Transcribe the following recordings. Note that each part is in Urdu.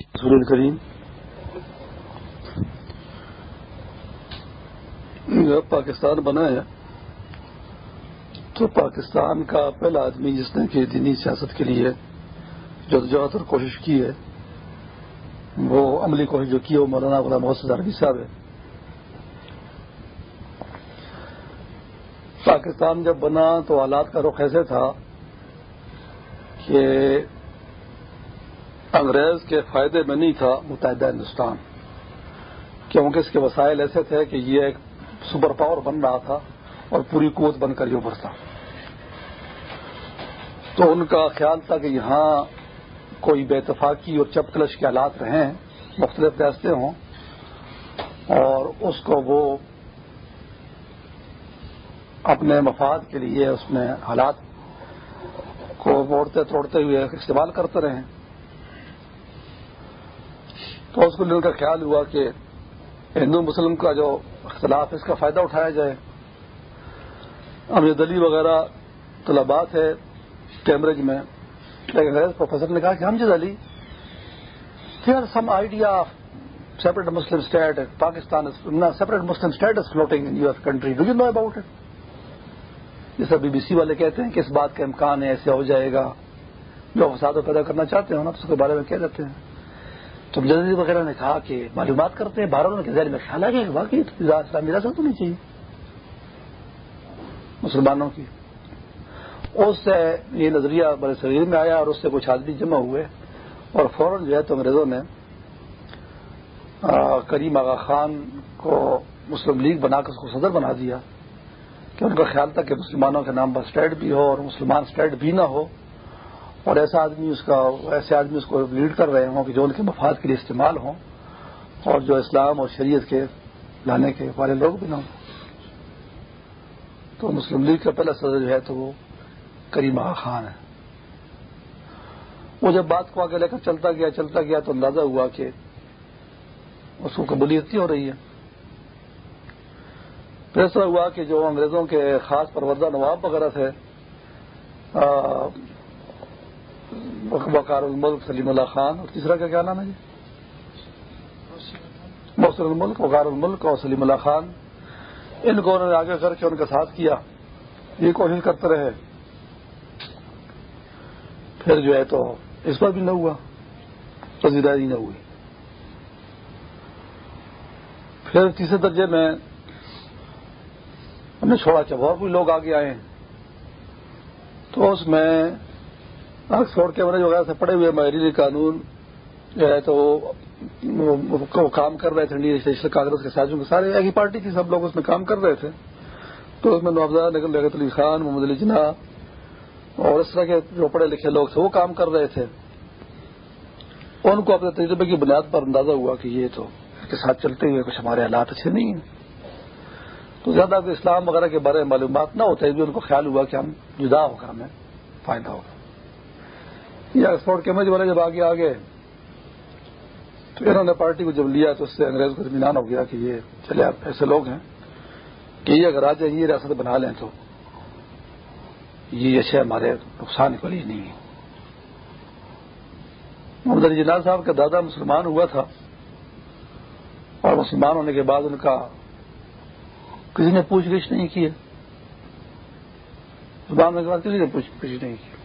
رسول کریم جب پاکستان بنا ہے، تو پاکستان کا پہلا آدمی جس نے کہ دینی سیاست کے لیے جدوجہد اور کوشش کی ہے، وہ عملی کوشش جو کی ہے، وہ مولانا غلام محسوس عربی صاحب ہے۔ پاکستان جب بنا تو حالات کا رخ ایسے تھا کہ انگریز کے فائدے میں نہیں تھا متحدہ ہندوستان، کیونکہ اس کے وسائل ایسے تھے کہ یہ ایک سپر پاور بن رہا تھا اور پوری قوت بن کر یہ ابھرتا تو ان کا خیال تھا کہ یہاں کوئی بے اتفاقی اور چپ کلش کے حالات رہیں، مختلف ریاستیں ہوں، اور اس کو وہ اپنے مفاد کے لیے اس میں حالات کو موڑتے، توڑتے ہوئے استعمال کرتے رہیں۔ تو اس کو لے کر خیال ہوا کہ ہندو مسلم کا جو اختلاف ہے، اس کا فائدہ اٹھایا جائے۔ امیر دلی وغیرہ طلبات ہے کیمبرج میں۔ لیکن پروفیسر نے کہا کہ ہم جد علی some idea of separate Muslim state Pakistan separate Muslim state is floating in your country do you know about it جیسا بی بی سی والے کہتے ہیں کہ اس بات کا امکان ہے ایسے ہو جائے گا۔ جو فساد پیدا کرنا چاہتے ہیں نا تو اس کے بارے میں کہہ دیتے ہیں۔ تو جدید وغیرہ نے کہا کہ معلومات کرتے ہیں بارہ کے ذہن میں خیال آ گیا کہ واقعی اسلامی ریاست ہونی چاہیے مسلمانوں کی۔ اس سے یہ نظریہ بڑے شریر میں آیا اور اس سے کچھ آدمی جمع ہوئے اور فوراً جو ہے تو انگریزوں نے کریم آغا خان کو مسلم لیگ بنا کر اس کو صدر بنا دیا کہ ان کا خیال تھا کہ مسلمانوں کے نام پر اسٹیٹ بھی ہو اور مسلمان اسٹیٹ بھی نہ ہو۔ اور ایسا آدمی اس کا ایسے آدمی اس کو لیڈ کر رہے ہوں کہ جو ان کے مفاد کے لیے استعمال ہوں اور جو اسلام اور شریعت کے لانے کے والے لوگ بھی نہ ہوں۔ تو مسلم لیگ کا پہلا صدر جو ہے تو وہ کریم خان ہے۔ وہ جب بات کو آگے لے کر چلتا گیا چلتا گیا تو اندازہ ہوا کہ اس کو قبولیت ہو رہی ہے۔ پھر ایسا ہوا کہ جو انگریزوں کے خاص پروردہ نواب وغیرہ تھے وقار الملک سلیم اللہ خان. اور تیسرا کا کیا نام ہے جی؟ محسن الملک وقار الملک اور سلیم اللہ خان. ان کو انہوں نے آگے کر کے ان کا ساتھ کیا. یہ کوشش کرتے رہے. پھر جو ہے تو اس پر بھی نہ ہوا. وزیرداری نہ ہوئی. پھر تیسرے درجے میں ہم نے چھوڑا چاہ اور بھی لوگ آگے آئے ہیں. تو اس میں آکسفورڈ کے جو سے پڑے ہوئے ماہرین قانون جو ہے تو وہ کام کر رہے تھے انڈین کانگریس کے ساتھیوں کے سارے ایک ہی پارٹی تھی، سب لوگ اس میں کام کر رہے تھے۔ تو اس میں نوابزہ نگر لگت علی خان، محمد علی جناح اور اس طرح کے جو پڑھے لکھے لوگ تھے، وہ کام کر رہے تھے۔ ان کو اپنے تجربے کی بنیاد پر اندازہ ہوا کہ یہ تو اس کے ساتھ چلتے ہوئے کچھ ہمارے حالات اچھے نہیں ہیں۔ تو زیادہ اسلام وغیرہ کے بارے میں معلومات نہ ہوتے بھی ان کو خیال ہوا کہ ہم جدا ہو کر ہمیں فائدہ ہوگا۔ یہ ایکسپورٹ کیمرے والے جب آگے آگے، تو انہوں نے پارٹی کو جب لیا تو اس سے انگریز کو اطمینان ہو گیا کہ یہ چلے آپ ایسے لوگ ہیں کہ یہ اگر آ جائیں یہ ریاست بنا لیں تو یہ اچھے ہمارے نقصان کے لیے نہیں ہے۔ محمد علی جناز صاحب کا دادا مسلمان ہوا تھا اور مسلمان ہونے کے بعد ان کا کسی نے پوچھ گچھ نہیں کی ہے۔ زبان کے بعد کسی نے پوچھ گچھ نہیں کی۔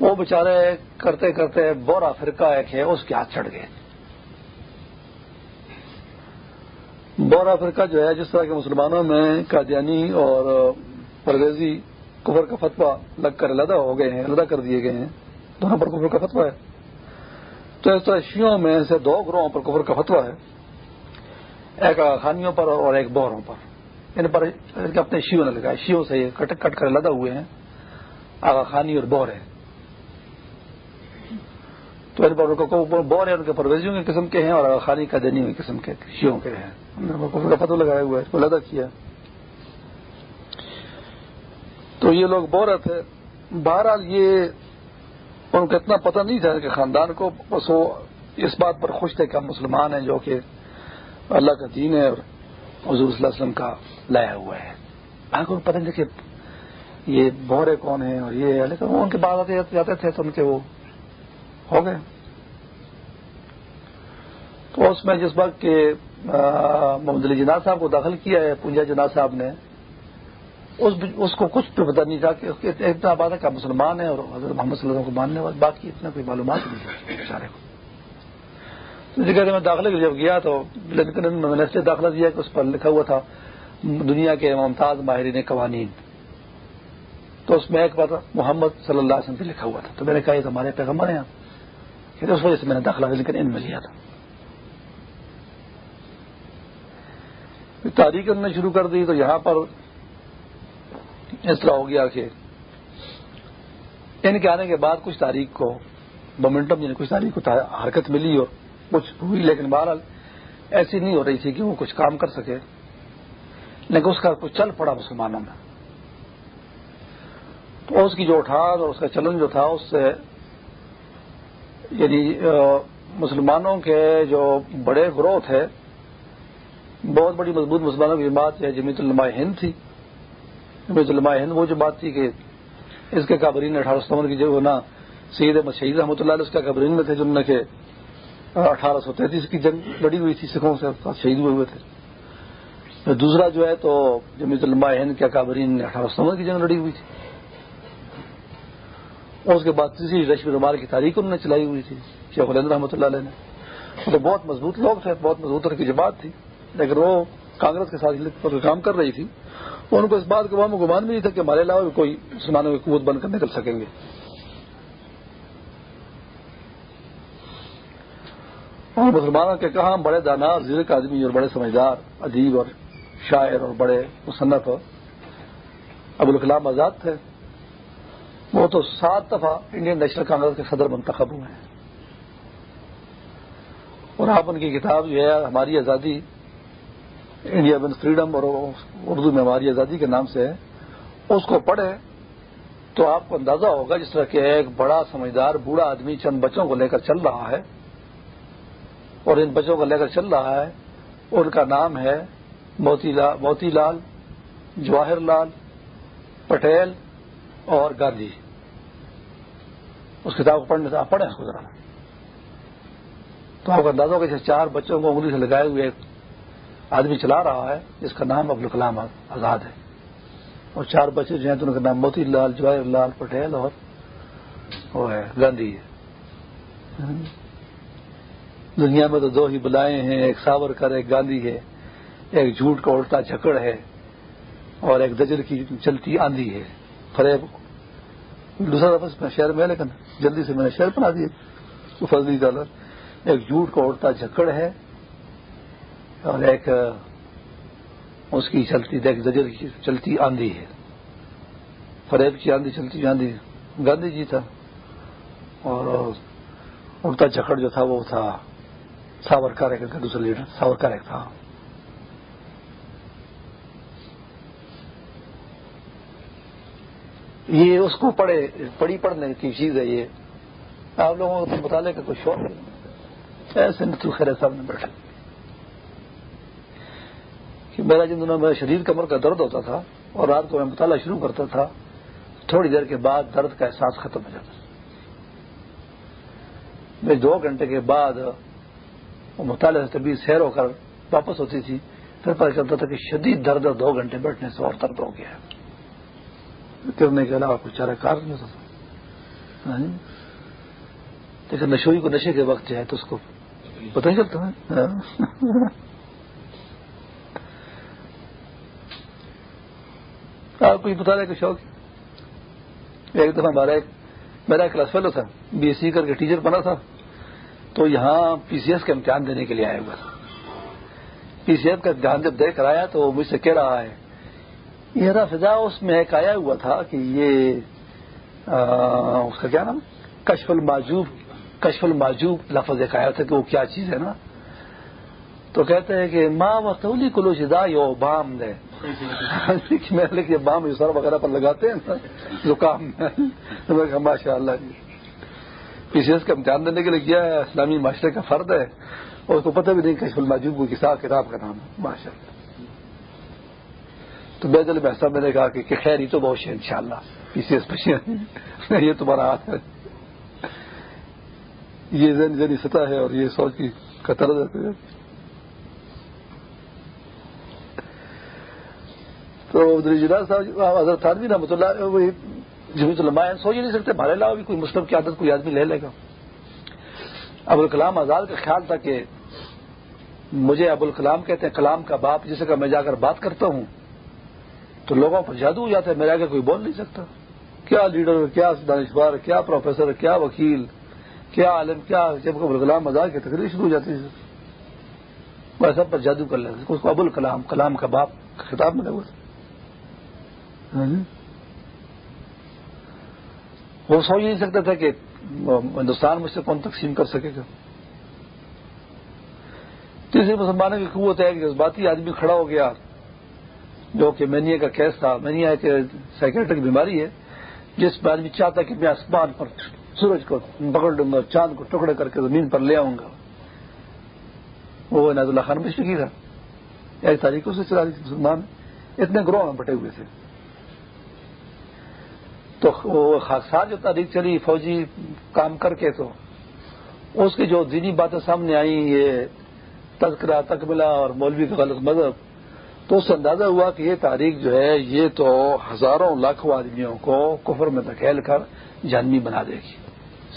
وہ بےچارے کرتے کرتے بورا فرقہ ایک ہے، اس کے ہاتھ چڑھ گئے۔ بورا فرقہ جو ہے، جس طرح کے مسلمانوں میں قادیانی اور پرویزی کفر کا فتوا لگ کر علیحدہ ہو گئے ہیں، علیحدہ کر دیے گئے ہیں، دونوں پر کفر کا فتوا ہے۔ تو اس طرح شیوں میں سے دو گروہوں پر کفر کا فتوا ہے، ایک خانیوں پر اور ایک بوروں پر۔ ان پر اپنے شیوں نے لگا شیوں سے یہ کٹ کٹ کر علیحدہ ہوئے ہیں۔ آگا خانی اور بور ہیں۔ تو ان پر بور ہیں ان کے پرویزیوں کے قسم کے ہیں اور خانی کا دینی ہوئی قسم کے شیوں کے ہیں۔ کفر کا فتو لگایا ہوا ہے اس کو علیحدہ کیا۔ تو یہ لوگ بورے تھے بہرحال یہ ان کو اتنا پتہ نہیں تھا کہ خاندان کو بس وہ اس بات پر خوش تھے کہ ہم مسلمان ہیں جو کہ اللہ کا دین ہے اور حضور صلی اللہ علیہ وسلم کا لایا ہوا ہے۔ آگے کو پتہ نہیں کہ یہ بورے کون ہیں اور یہ لیکن وہ ان کے بعد آتے جاتے تھے تو ان کے وہ ہو گئے۔ تو اس میں جس وقت کے محمد علی جناز صاحب کو داخل کیا ہے، پونجا جناز صاحب نے، اس کو کچھ بھی پتا نہیں تھا کہ اتنا بات ہے کہ مسلمان ہے اور حضرت محمد صلی اللہ علیہ وسلم کو ماننے والے، باقی اتنا کوئی معلومات نہیں بیچارے کو۔ جگہ میں داخلے کے جب گیا تو میں نے ایسے داخلہ دیا کہ اس پر لکھا ہوا تھا، دنیا کے ممتاز ماہرین قوانین۔ تو اس میں ایک بات محمد صلی اللہ علیہ وسلم پہ لکھا ہوا تھا۔ تو میں نے کہا یہ تو ہمارے پیغمبر ہیں۔ پھر اس وجہ سے میں نے داخلہ لیکن ان میں لیا تھا تاریخ نے شروع کر دی تو یہاں پر اس طرح ہو گیا کہ ان کے آنے کے بعد کچھ تاریخ کو مومنٹم یعنی کچھ تاریخ کو حرکت ملی اور کچھ ہوئی، لیکن بہرحال ایسی نہیں ہو رہی تھی کہ وہ کچھ کام کر سکے۔ لیکن اس کا کچھ چل پڑا مسلمانوں میں۔ تو اس کی جو اٹھان اور اس کا چلن جو تھا، اس سے یعنی مسلمانوں کے جو بڑے گروہ تھے، بہت بڑی مضبوط مسلمانوں کی بات ہے جمیت علماء ہند تھی۔ جمیت علماء ہند وہ جو بات تھی کہ اس کے قابرین اٹھارہ سو کی جو نا، سید احمد شہید رحمۃ اللہ علیہ، اس کے قابرین میں تھے جنہوں نے کہ اٹھارہ سو تینتیس کی جنگ لڑی ہوئی تھی، سکھوں سے شہید ہوئے ہوئے تھے۔ دوسرا جو ہے تو جمیت علماء ہند کے قابرین نے اٹھارہ سو کی جنگ لڑی ہوئی تھی۔ اور اس کے بعد تیسری رشم رمال کی تاریخ انہوں نے چلائی ہوئی تھی، شیخ الند رحمۃ اللہ علیہ نے۔ تو بہت مضبوط لوگ تھے، بہت مضبوط طرح کی جماعت تھی، لیکن وہ کانگریس کے ساتھ کام کر رہی تھی۔ ان کو اس بات کا وہاں گمان بھی نہیں تھا کہ ہمارے علاوہ بھی کوئی مسلمانوں کی قوت بن کر نکل سکیں گے۔ اور مسلمانوں کے کہاں بڑے دانا زیر آدمی اور بڑے سمجھدار، ادیب اور شاعر اور بڑے مصنف ابوالکلام آزاد تھے۔ وہ تو سات دفعہ انڈین نیشنل کانگریس کے صدر منتخب ہوئے ہیں۔ اور آپ ان کی کتاب جو ہے، ہماری آزادی، انڈیا ون فریڈم اور اردو میں ہماری آزادی کے نام سے ہے، اس کو پڑھے تو آپ کو اندازہ ہوگا جس طرح کہ ایک بڑا سمجھدار، بوڑھا آدمی چند بچوں کو لے کر چل رہا ہے۔ اور ان بچوں کو لے کر چل رہا ہے، ان کا نام ہے موتی لال موتی لال، جواہر لال پٹیل۔ اور گاندھی جی۔ اس کتاب کو پڑھنے سے آپ پڑھیں اس کو ذرا تو آپ کا اندازہ ہوگا چار بچوں کو انگلی سے لگائے ہوئے ایک آدمی چلا رہا ہے، جس کا نام ابوالکلام آزاد ہے۔ اور چار بچے جو ہیں تو ان کا نام موتی لال، جواہر لال پٹیل اور وہ ہے گاندھی ہے دنیا میں تو دو ہی بلائے ہیں، ایک ساور کر، ایک گاندھی ہے۔ ایک جھوٹ کا اڑتا جھکڑ ہے اور ایک دجر کی چلتی آندھی ہے۔ فریب دوسرا دفعہ میں شہر میں لیکن جلدی سے میں نے شہر بنا دیے فضلی ڈالر۔ ایک جھوٹ کا اڑتا جھکڑ ہے اور ایک اس کی چلتی، دیکھ، زجر کی چلتی آندھی ہے۔ فریب کی آندھی چلتی آندھی گاندھی جی تھا۔ اور اڑتا جھکڑ جو تھا وہ تھا ساورکر ایک دوسرا لیڈر ساورکر ایک تھا یہ اس کو پڑھے، پڑھی پڑھنے کی چیز ہے یہ۔ آپ لوگوں کو مطالعے کا کوئی شوق نہیں۔ ایسے نتو خیر صاحب نے بیٹھے کہ میرا جن دنوں میں شدید کمر کا درد ہوتا تھا اور رات کو میں مطالعہ شروع کرتا تھا، تھوڑی دیر کے بعد درد کا احساس ختم ہو جاتا میں دو گھنٹے کے بعد وہ مطالعہ سے طبیعت سیر ہو کر واپس ہوتی تھی، پھر پتہ چلتا تھا کہ شدید درد دو گھنٹے بیٹھنے سے اور درد ہو گیا۔ ہے کرنے کے علاوہ کچھ چارہ کار نہیں ہوتا۔ لیکن نشوئی کو نشے کے وقت جائے تو اس کو پتہ نہیں چلتا۔ ہے آپ کو بتا رہے کہ شوق۔ ایک دفعہ ہمارا ایک، میرا کلاس فیلو تھا بی ایس سی کر کے ٹیچر بنا تھا۔ تو یہاں پی سی ایس کا امتحان دینے کے لیے آیا ہوا تھا۔ پی سی ایس کا امتحان جب دے کر آیا تو وہ مجھ سے کہہ رہا ہے یہ فضا اس میں ایک آیا ہوا تھا کہ یہ اس کا کیا نام؟ کشف الماجوب کشف الماجوب لفظ ایک آیا تھا کہ وہ کیا چیز ہے نا؟ تو کہتے ہیں کہ ماں وسولی کلو شدا یو بام دے۔ میں بام سر وغیرہ پر لگاتے ہیں زکام میں۔ ماشاء اللہ جی۔ پی سی ایس کا امتحان دینے کے لیے کیا ہے؟ اسلامی معاشرے کا فرد ہے۔ اور اس کو پتہ بھی نہیں کشف الماجوب کو کسا کتاب کا نام ہے۔ ماشاء اللہ تو بے دل بحثہ میں نے کہا کہ خیر ہی تو بہت ہے ان شاء اللہ پی سی ایس یہ تمہارا ہاتھ ہے۔ یہ ذہنی ذہنی سطح ہے اور یہ سوچ کی قطر ہے۔ تو صاحب، حضرت تھانوی رحمۃ اللہ جمیت علماء سوچ ہی نہیں سکتے بھارے لاؤ بھی کوئی مسلم کی عادت، کوئی آدمی لے لے گا۔ ابوالکلام آزاد کا خیال تھا کہ مجھے ابوالکلام کہتے ہیں، کلام کا باپ جسے کا میں جا کر بات کرتا ہوں تو لوگوں پر جادو ہو جاتا ہے، میرے آگے کوئی بول نہیں سکتا۔ کیا لیڈر کیا دانشوار کیا پروفیسر کیا وکیل، کیا عالم، کیا جب ابوالکلام آزاد کی تقریر شروع ہو جاتی ہے۔ میں سب پر جادو کر لیتے اس کو ابوالکلام کلام کا باپ خطاب ملے ہوئے ہاں جی۔ وہ سوچ نہیں سکتا تھا کہ ہندوستان مجھ سے کون تقسیم کر سکے گا۔ تیسرے مسلمانوں کی قوت ہے کہ جذباتی آدمی کھڑا ہو گیا۔ جو کہ مینیا کا کیس تھا مینیا ایک سائکٹرک بیماری ہے، جس میں آدمی چاہتا کہ میں آسمان پر سورج کو پکڑ لوں گا، چاند کو ٹکڑے کر کے زمین پر لے آؤں گا۔ وہ ناز اللہ خان مشرقی تھا۔ ایک تاریخوں سے چلا رہی مسلمان۔ اتنے گروہ میں بٹے ہوئے تھے۔ تو وہ خاصا جو تاریخ چلی، فوجی کام کر کے تو، اس کی جو دینی باتیں سامنے آئیں، یہ تذکرہ تکملہ اور مولوی کا غلط مذہب تو اس سے اندازہ ہوا کہ یہ تاریخ جو ہے، یہ تو ہزاروں لاکھوں آدمیوں کو کفر میں دھکیل کر جانوی بنا دے گی۔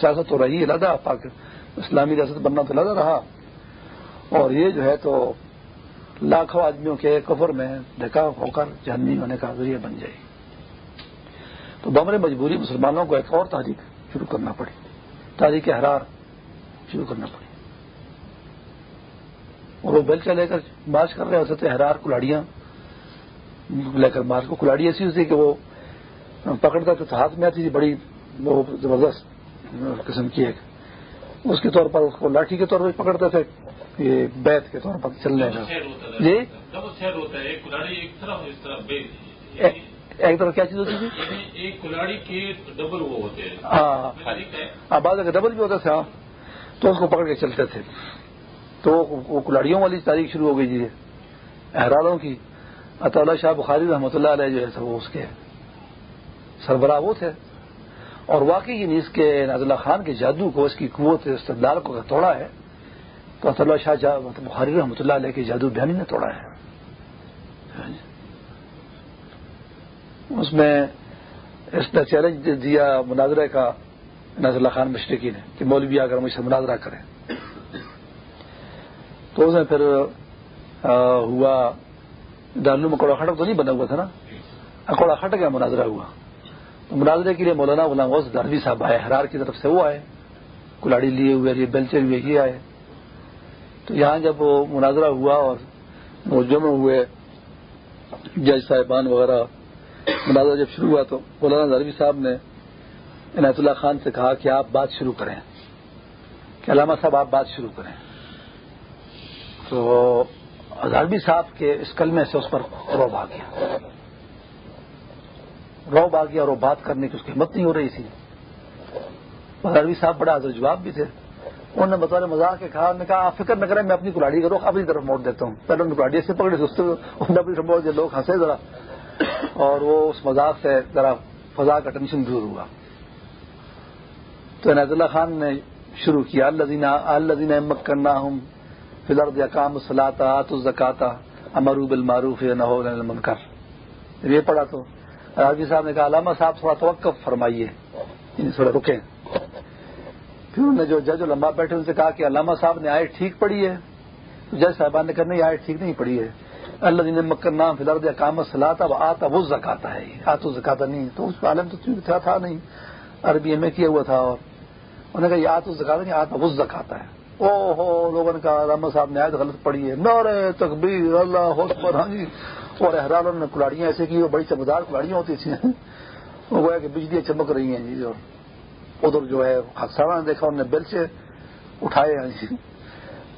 سیاست تو رہی لدا پاک، اسلامی ریاست بننا تو لدا رہا۔ اور یہ جو ہے تو لاکھوں آدمیوں کے کفر میں دھکا ہو کر جانوی ہونے کا ذریعہ بن جائے۔ گی تو بمر مجبوری مسلمانوں کو ایک اور تاریخ شروع کرنا پڑی۔ تاریخ حرار شروع کرنا پڑی۔ اور وہ بیلچا لے کر مارچ کر رہے ہوتے تھے حرار کلاڑیاں لے کر مارچ کو کلاڑی ایسی ہوتی کہ وہ پکڑتا تو ہاتھ میں آتی تھی بڑی وہ زبردست قسم کی ایک۔ اس کے طور پر اس کو لاٹھی کے طور پر پکڑتے تھے یہ بیت کے طور پر چلنے کا۔ جی؟ ایک طرف کیا چیز ہوتی تھی؟ یعنی ایک کلاڑی کے ڈبل وہ ہوتے ہیں۔ ہاں۔ ہاں بعض اگر ڈبل بھی ہوتا تھا تو اس کو پکڑ کے چلتے تھے۔ تو وہ کلاڑیوں والی تاریخ شروع ہو گئی جی احراروں کی۔ اطلاع شاہ بخاری رحمۃ اللہ علیہ جو ہے سب اس کے سربراہ وہ تھے۔ اور واقعی یعنی اس کے ناز اللہ خان کے جادو کو، اس کی قوت استدلال کو توڑا ہے، تو اطلاع شاہ بخاری رحمۃ اللہ علیہ کے جادو بیانی نے توڑا ہے۔ اس میں اس نے چیلنج دیا مناظرے کا ناز اللہ خان مشرقی نے کہ مولوی اگر مجھ سے مناظرہ کریں۔ تو اس میں پھر ہوا ڈالو میں کوڑا خٹک تو نہیں بنا ہوا تھا نا؟ اکوڑا خٹ گیا مناظرہ ہوا۔ تو مناظرے کے لیے مولانا غلام غوث داروی صاحب آئے ہرار کی طرف سے وہ آئے۔ کلاڑی لیے ہوئے یہ بیلچے ہوئے یہ آئے۔ تو یہاں جب وہ مناظرہ ہوا اور موجود ہوئے، جج صاحبان وغیرہ، مناظرہ جب شروع ہوا تو مولانا داروی صاحب نے عنایت اللہ خان سے کہا کہ آپ بات شروع کریں۔ کہ علامہ صاحب، آپ بات شروع کریں۔ تو ہزاروی صاحب کے اس کلمے سے اس پر روب آ گیا۔ روب آ گیا اور وہ بات کرنے کی اس کی ہمت نہیں ہو رہی تھی۔ ہزاروی صاحب بڑا حضرت جواب بھی تھے۔ انہوں نے بطور مزاق کے کہا نے کہا، آپ فکر نہ کریں، میں اپنی کلاڑی کا رخ اپنی طرف موڑ دیتا ہوں۔ پہلے ان کلاڑی سے پکڑے انہوں اپنی موڑ دیا لوگ ہنسے ذرا۔ اور وہ اس مذاق سے ذرا فضا کا ٹینشن دور ہوا۔ تو ناز اللہ خان نے شروع کیا اللہ دینا امک کرنا ہوں فلرد یا کام سلاتا آت الزکاتا امروب المعروف یا نہ منکر یہ پڑھا تو راجی صاحب نے کہا علامہ صاحب تھوڑا توقف فرمائیے۔ یعنی تھوڑا رکیں۔ پھر انہوں نے جو جج لمبا بیٹھے ان سے کہا کہ علامہ صاحب نے آئے ٹھیک پڑھی ہے۔ جج صاحبان نے کرنے آئے ٹھیک نہیں پڑھی ہے۔ اللہ دین مکر نام فلرد یا کام سلاتا وہ آتا وہ زکاتا ہے۔ آتا زکاتا نہیں تو اس عالم تو تھا, تھا نہیں۔ عربی ایم اے کیا ہوا تھا اور؟ انہوں نے کہا یہ آتا زکاتا نہیں آتا وہ زکاتا ہے۔ او ہو لوگوں نے کہا، علامہ صاحب نے آیت غلط پڑھی ہے۔ نارے تکبیر، اللہ ہوش ہاں جی۔ اور احرار نے کلاڑیاں ایسے کی، وہ بڑی چمکدار کلاڑیاں ہوتی تھیں۔ وہ گویا کہ بجلیاں چمک رہی ہیں جی اور ادھر جو ہے سارا نے دیکھا، انہوں نے بیل سے اٹھائے ہیں جی۔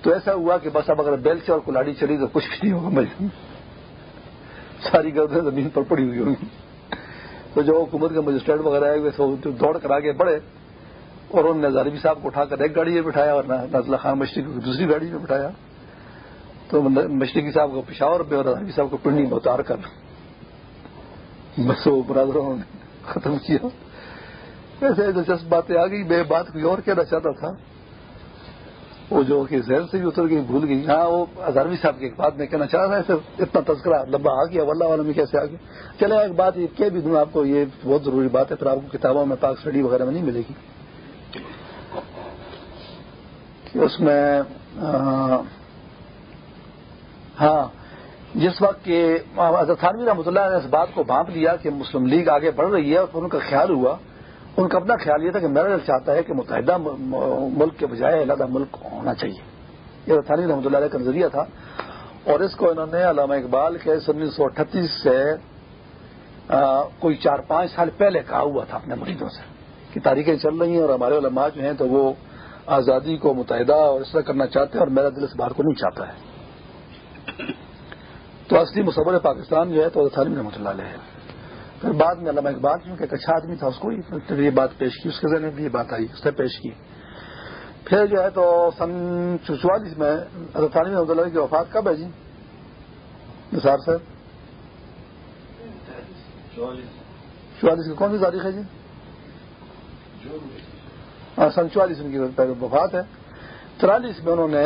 تو ایسا ہوا کہ بس اب اگر بیل سے اور کلاڑی چلی تو کچھ بھی نہیں ہوگا۔ مجھے ساری گردیں زمین پر پڑی ہوئی ہوگی تو جو حکومت کے مجسٹریٹ وغیرہ آئے ہوئے دوڑ کر آگے بڑھے۔ اور انہوں نے زاربی صاحب کو اٹھا کر ایک گاڑی میں بٹھایا اور نازلہ خان مشرقی کو دوسری گاڑی میں بٹھایا۔ تو مشرقی صاحب کو پشاور پہ اور زاربی صاحب کو پنڈی میں اتار کر بس وہ برادروں نے ختم کیا۔ ایسے دلچسپ باتیں آ گئی۔ میں بات کوئی اور کہنا چاہتا تھا۔ وہ جو کہ زہر سے بھی اتر گئی، بھول گئی۔ ہاں وہ ہزاروی صاحب کی ایک بات میں کہنا چاہ رہا ہے اتنا تذکرہ لمبا آ گیا۔ واللہ والا میں کیسے آ گیا۔ چلے ایک بات یہ کہ بھی دوں آپ کو۔ یہ بہت ضروری بات ہے۔ پھر آپ کو کتابوں میں پاک اسٹڈی وغیرہ میں نہیں ملے گی۔ کہ اس میں ہاں جس وقت کہ تھانوی رحمۃ اللہ نے اس بات کو بھانپ لیا کہ مسلم لیگ آگے بڑھ رہی ہے اور ان کا خیال ہوا، ان کا اپنا خیال یہ تھا کہ میرا دل چاہتا ہے کہ متحدہ ملک کے بجائے علیحدہ ملک ہونا چاہیے۔ یہ تھانی رحمۃ اللہ علیہ کا نظریہ تھا اور اس کو انہوں نے علامہ اقبال کے انیس سو اٹھتیس سے کوئی چار پانچ سال پہلے کہا ہوا تھا اپنے مریضوں سے کہ تاریخیں چل رہی ہیں اور ہمارے علماء جو ہیں تو وہ آزادی کو متحدہ اور اس طرح کرنا چاہتے ہیں اور میرا دل اس بار کو نہیں چاہتا ہے۔ تو اصلی مصور پاکستان جو ہے تو تھانی رحمۃ اللہ علیہ۔ ہے پھر بعد میں علامہ اقبال کیونکہ ایک اچھا آدمی تھا اس کو یہ بات پیش کی، اس کے ذریعے بھی یہ بات آئی، اس نے پیش کی۔ پھر جو ہے تو سن چوالیس میں حضرت رحمۃ اللہ کی وفات کب ہے جی؟ نثار صاحب۔ چوالیس۔ کی کون سی تاریخ ہے جی؟ سن چوالیس ان کی وفات ہے۔ ترالیس میں انہوں نے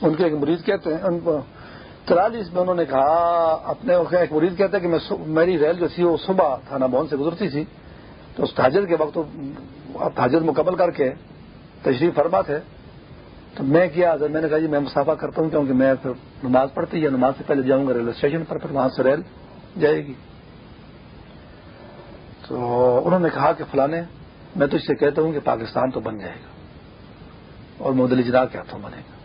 ان کے ایک مریض کہتے ہیں، ان کو ترالیس میں انہوں نے کہا، اپنے ایک مریض کہتے ہیں کہ میں میری ریل جو تھی وہ صبح تھانہ بہن سے گزرتی تھی۔ تو اس تاجر کے وقت تاجر مکمل کر کے تشریف فرما تھے۔ تو میں کیا میں نے کہا جی میں مسافہ کرتا ہوں، کیونکہ میں پھر نماز پڑھتی یا نماز سے پہلے جاؤں گا ریلوے اسٹیشن پر، پھر وہاں سے ریل جائے گی۔ تو انہوں نے کہا کہ فلانے میں تو اس سے کہتا ہوں کہ پاکستان تو بن جائے گا اور مودلی جدا کے ہاتھوں بنے گا۔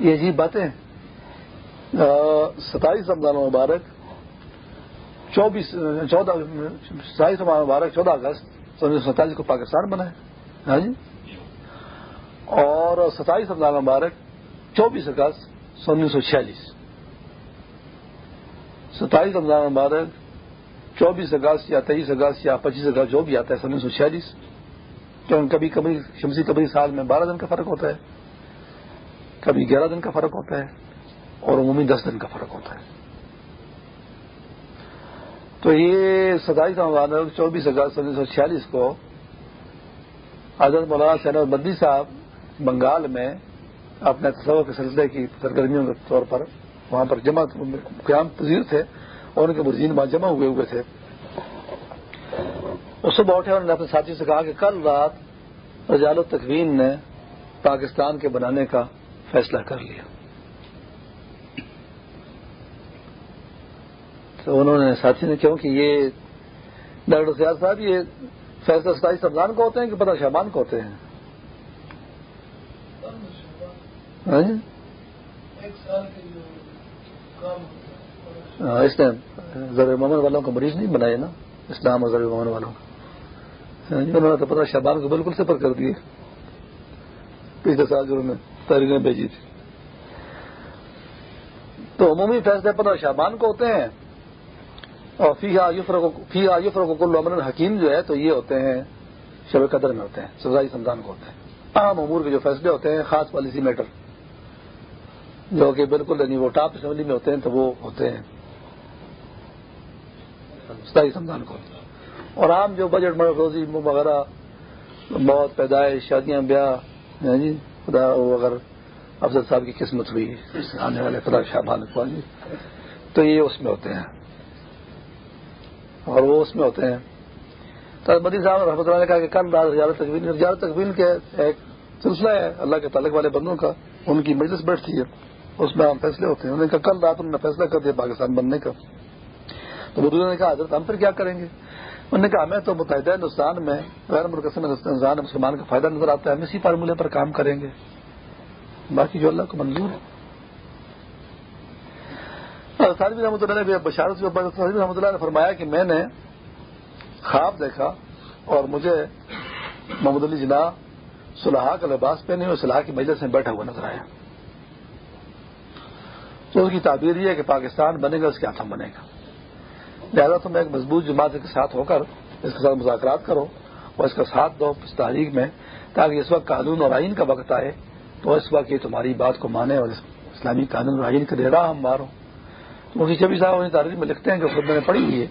یہ عجیب باتیں ستائیس رمضان مبارک چوبیس، چودہ، ستائیس رمضان مبارک چودہ اگست انیس سو ستائیس کو پاکستان بنا ہے۔ ہاں جی؟ اور ستائیس رمضان مبارک چوبیس اگست انیس سو چھیالیس۔ ستائیس رمضان مبارک چوبیس اگست یا تیئیس اگست یا پچیس اگست جو بھی آتا ہے انیس سو چھیالیس۔ کیونکہ کبھی کبھی شمسی کبھی سال میں بارہ دن کا فرق ہوتا ہے، کبھی گیارہ دن کا فرق ہوتا ہے، اور عمومی دس دن کا فرق ہوتا ہے۔ تو یہ ستائیس مطلب چوبیس اگست انیس سو چھیالیس کو حضرت مولانا سین بدی صاحب بنگال میں اپنے تصور کے سلسلے کی سرگرمیوں کے طور پر وہاں پر جمع قیام پذیر تھے۔ اور ان کے مرزین وہاں جمع ہوئے ہوئے تھے۔ اس صبح اٹھے انہوں نے اپنے ساتھی سے کہا کہ کل رات رجال التقوین نے پاکستان کے بنانے کا فیصلہ کر لیا۔ تو انہوں نے ساتھی نے کیوں کہ یہ ڈاکٹر سیاد صاحب یہ فیصلہ ستائیس رمضان کو ہوتے ہیں کہ پتہ شہبان کو ہوتے ہیں؟ ہاں جی؟ ہاں، ہاں، اس نے ضرور محمد والوں کو مریض نہیں بنائے نا، اسلام اور ضرور محمد والوں کو۔ ہاں، انہوں نے تو پتہ شہبان کو بالکل سفر کر دیے۔ پچھلے سال جو انہوں نے تحریریں بھیجی تھی۔ تو عمومی فیصلے پندرہ شابان کو ہوتے ہیں۔ اور فی فی کو کل امن حکیم جو ہے تو یہ ہوتے ہیں، شب قدر میں ہوتے ہیں، سزائی سمدان کو ہوتے ہیں۔ عام امور کے جو فیصلے ہوتے ہیں، خاص پالیسی میٹر جو کہ بالکل یعنی وہ ٹاپ اسمبلی میں ہوتے ہیں تو وہ ہوتے ہیں۔ سزائی سمدان کو۔ اور عام جو بجٹ مر روزی وغیرہ، موت، پیدائش، شادیاں، بیاہ یعنی جی خدا اگر افضل صاحب کی قسمت ہوئی، آنے والے خدا شاہبان یعنی جی۔ تو یہ اس میں ہوتے ہیں۔ اور وہ اس میں ہوتے ہیں۔ تو مدی صاحب رحمۃ اللہ نے کہا کہ کل رات رجال تقوین رجال تقوین کے ایک سلسلہ ہے اللہ کے تعلق والے بندوں کا، ان کی مجلس بیٹھتی ہے، اس میں ہم فیصلے ہوتے ہیں۔ انہوں نے کہا کل رات انہوں نے فیصلہ کر دیا پاکستان بننے کا۔ تو نے کہا، حضرت ہم پھر کیا کریں گے؟ انہوں نے کہا، ہمیں تو متحدہ ہندوستان میں غیر ملکسم ہندوستان مسلمان کا فائدہ نظر آتا ہے، ہم اسی فارمولے پر کام کریں گے۔ باقی جو اللہ کو منظور ہے۔ رحمۃ اللہ نے بشارت رحمۃ اللہ نے فرمایا کہ میں نے خواب دیکھا اور مجھے محمد علی جناح صلاح کا لباس پہنے اور صلاح کی مجلس میں بیٹھا ہوا نظر آیا۔ تو اس کی تعبیر یہ ہے کہ پاکستان بنے گا، اس کے ہاتھوں بنے گا۔ لہٰذا تم ایک مضبوط جماعت کے ساتھ ہو کر اس کے ساتھ مذاکرات کرو اور اس کا ساتھ دو اس تاریخ میں، تاکہ اس وقت قانون اور آئین کا وقت آئے تو اس وقت یہ تمہاری بات کو مانے اور اسلامی قانون اور آئین کا ڈیرا ہم مارو مفتی شبی صاحب اپنی تاریخ میں لکھتے ہیں کہ خود میں نے پڑھی ہوئی ہے۔